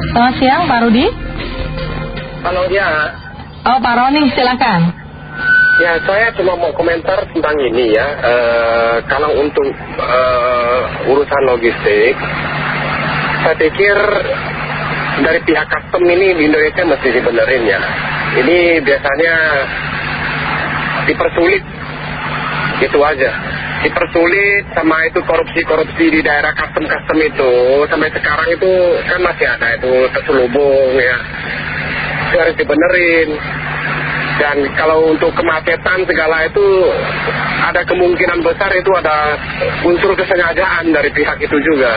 Selamat siang Pak Rudi. Halo ya. Oh Pak Roni silakan. Ya saya cuma mau komentar tentang ini ya. Eh, kalau untuk eh, urusan logistik, saya pikir dari pihak custom ini di Indonesia mesti dibenerin ya. Ini biasanya dipersulit, gitu aja. Dipersulit sama itu korupsi-korupsi di daerah custom-custom itu sampai sekarang itu kan masih ada itu terselubung ya. Itu harus dibenerin. Dan kalau untuk kemacetan segala itu ada kemungkinan besar itu ada unsur kesengajaan dari pihak itu juga.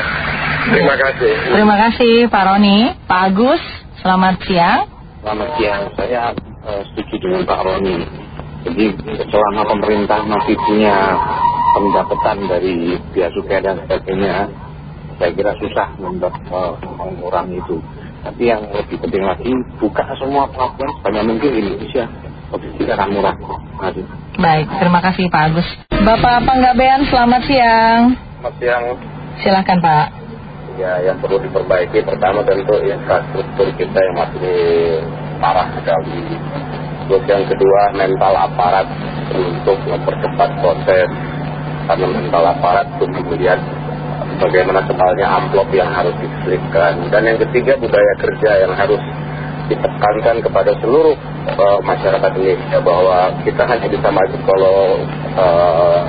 Terima kasih. Terima kasih Pak Roni. Pak Agus, selamat siang. Selamat siang, saya eh, setuju dengan Pak Roni. Jadi selama pemerintah masih punya pendapatan dari biaya cukai dan sebagainya, saya kira susah untuk eh, mengurangi itu. Tapi yang lebih penting lagi, buka semua pelabuhan sebanyak mungkin di Indonesia. Logistik akan murah. Baik, terima kasih Pak Agus. Bapak Panggabean, selamat siang. Selamat siang. Silakan Pak. Ya, yang perlu diperbaiki pertama tentu infrastruktur kita yang masih parah sekali. Terus yang kedua mental aparat untuk mempercepat proses. Karena mental aparat untuk melihat bagaimana sebalnya amplop yang harus diselipkan. Dan yang ketiga budaya kerja yang harus ditekankan kepada seluruh eh, masyarakat Indonesia bahwa kita hanya bisa maju kalau eh,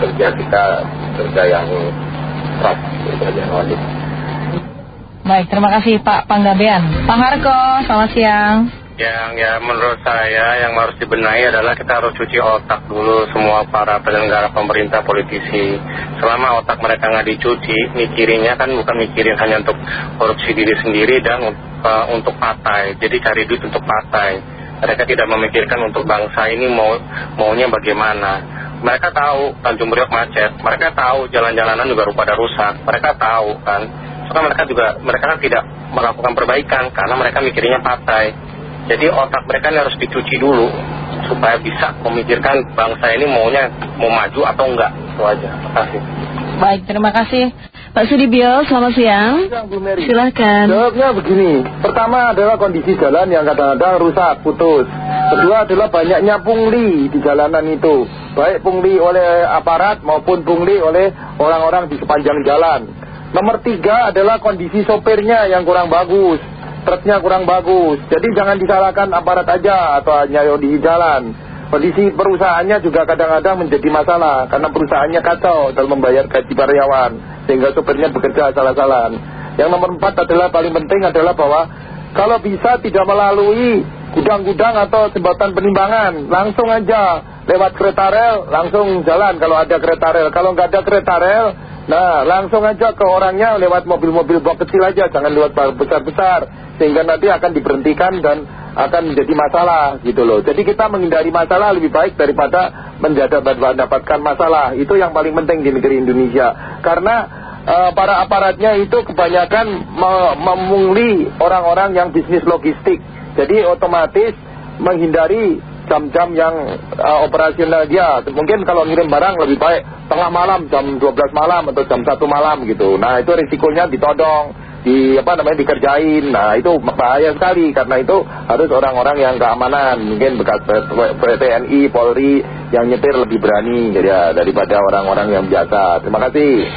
kerja kita kerja yang keras, kerja yang wajib. Baik, terima kasih Pak Panggabean. Pak Harko, selamat siang. Yang ya menurut saya yang harus dibenahi adalah kita harus cuci otak dulu semua para penyelenggara pemerintah politisi. Selama otak mereka nggak dicuci, mikirinnya kan bukan mikirin hanya untuk korupsi diri sendiri dan uh, untuk partai. Jadi cari duit untuk partai. Mereka tidak memikirkan untuk bangsa ini mau maunya bagaimana. Mereka tahu Tanjung Priok macet, mereka tahu jalan-jalanan juga pada rusak, mereka tahu kan. Soalnya mereka juga mereka kan tidak melakukan perbaikan karena mereka mikirnya partai. Jadi otak mereka ini harus dicuci dulu supaya bisa memikirkan bangsa ini maunya mau maju atau enggak. Itu aja. Terima kasih. Baik, terima kasih. Pak Sudibyo, selamat siang. Silakan. Jawabnya begini, pertama adalah kondisi jalan yang kadang-kadang rusak, putus. Kedua adalah banyaknya pungli di jalanan itu. Baik pungli oleh aparat maupun pungli oleh orang-orang di sepanjang jalan. Nomor tiga adalah kondisi sopirnya yang kurang bagus. Truknya kurang bagus. Jadi jangan disalahkan aparat aja atau hanya di jalan. Kondisi perusahaannya juga kadang-kadang menjadi masalah karena perusahaannya kacau dalam membayar gaji karyawan sehingga sopirnya bekerja salah-salah. Yang nomor empat adalah paling penting adalah bahwa kalau bisa tidak melalui gudang-gudang atau jembatan penimbangan, langsung aja lewat kereta rel, langsung jalan kalau ada kereta rel. Kalau nggak ada kereta rel, nah langsung aja ke orangnya lewat mobil-mobil box kecil aja, jangan lewat besar-besar sehingga nanti akan diberhentikan dan akan menjadi masalah gitu loh. Jadi kita menghindari masalah lebih baik daripada mendapatkan masalah. Itu yang paling penting di negeri Indonesia. Karena eh, para aparatnya itu kebanyakan memungli orang-orang yang bisnis logistik. Jadi otomatis menghindari jam-jam yang eh, operasional dia. Mungkin kalau ngirim barang lebih baik tengah malam, jam 12 malam atau jam 1 malam gitu. Nah itu risikonya ditodong di apa namanya dikerjain. Nah itu bahaya sekali karena itu harus orang-orang yang keamanan, mungkin bekas TNI, Polri yang nyetir lebih berani ya, daripada orang-orang yang biasa. Terima kasih.